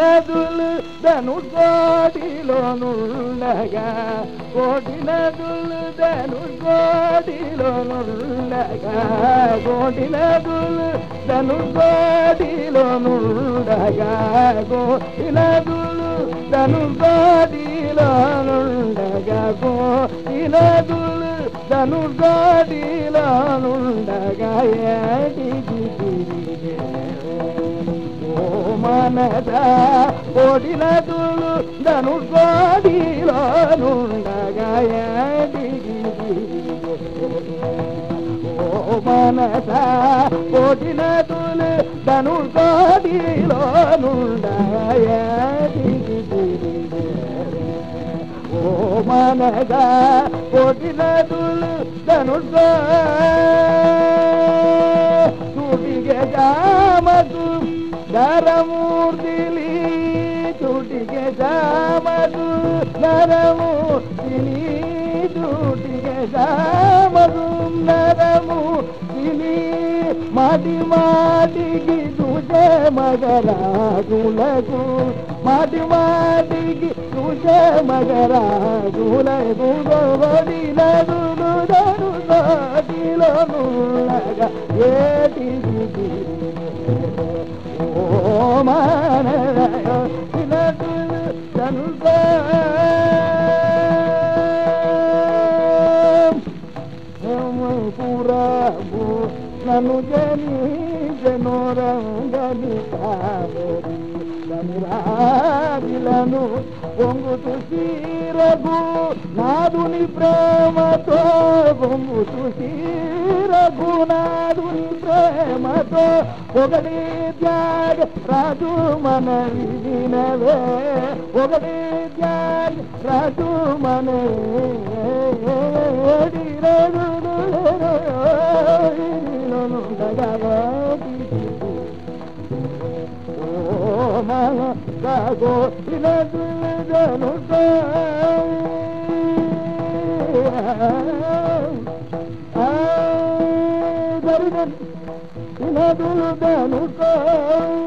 నదులు ధను కోటిలోనుండగా కోటి నదులు ధను కోటిలోనుండగా కోటి నదులు ధను కోటిలోనుండగా కోటి నదులు ధను కోటిలోనుండగా కోటి నదులు ధను కోటిలోనుండగా ఏటికి తిరిగే ఓ మనద కోడిన తులు ధను కోడిలో ఓ మనద కోడిన తులు ధను అనగా కోటి తులు ధనుడు తుటిగే జామకు నరమూర్తిలి తుటికే జామదు నరమూర్తిలి తుటికే జామదు నరమూ మాటి మాటికి చూసే మగరాజులకు మాటి మాటికి చూసే మగరాజులకు గోడినదు దరు సాటిలో నుల్లగా ఏటికి ఓ మానరాయ అనుజని జనోరంగని కావేరి రాజులను పొంగుతు చీరగు నాదుని ప్రేమతో పొంగుతు చీరగు నాదుని ప్రేమతో ఒకటి త్యాగ రాజు మన వినవే. ఒకటి త్యాగ రాజు మన I'm not going to be able to do it. I'm not going to be able to do it.